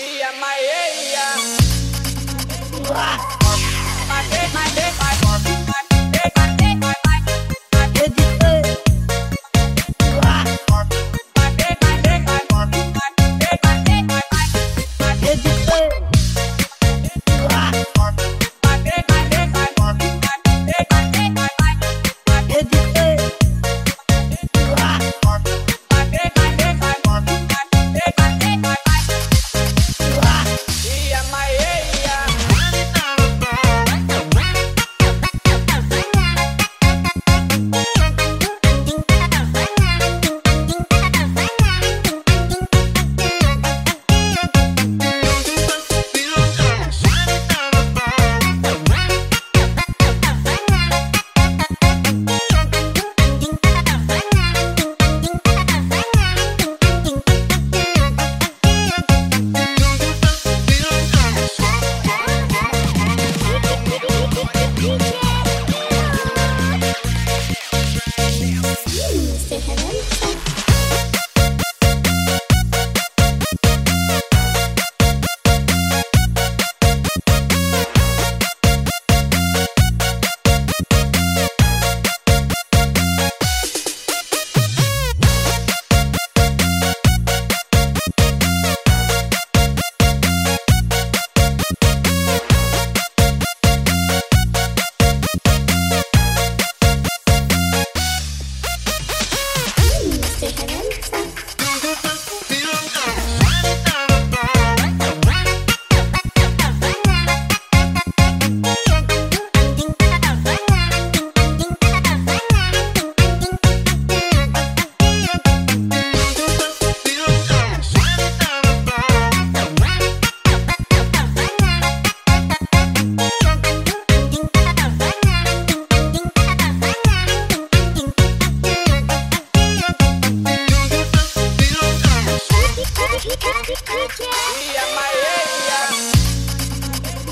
Ia, maia, Matei,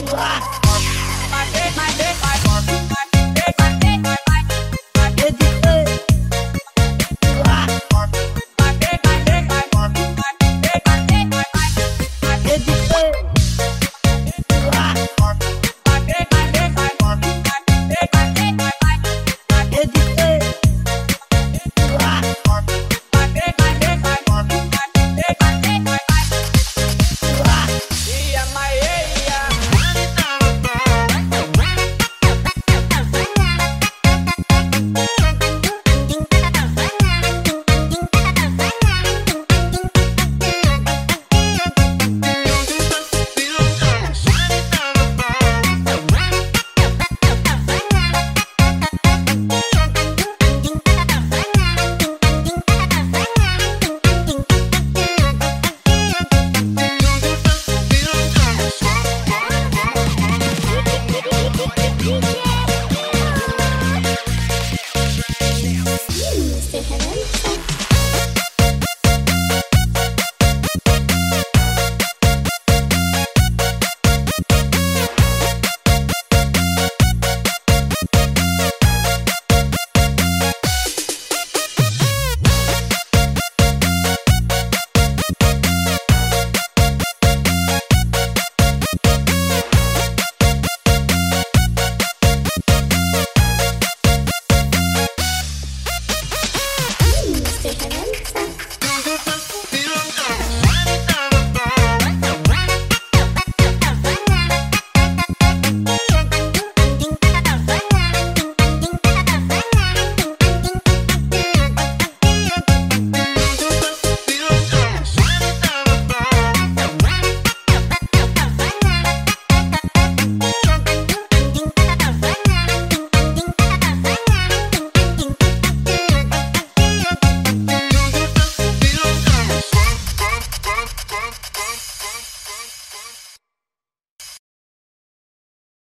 ia, maia. Matei, matei,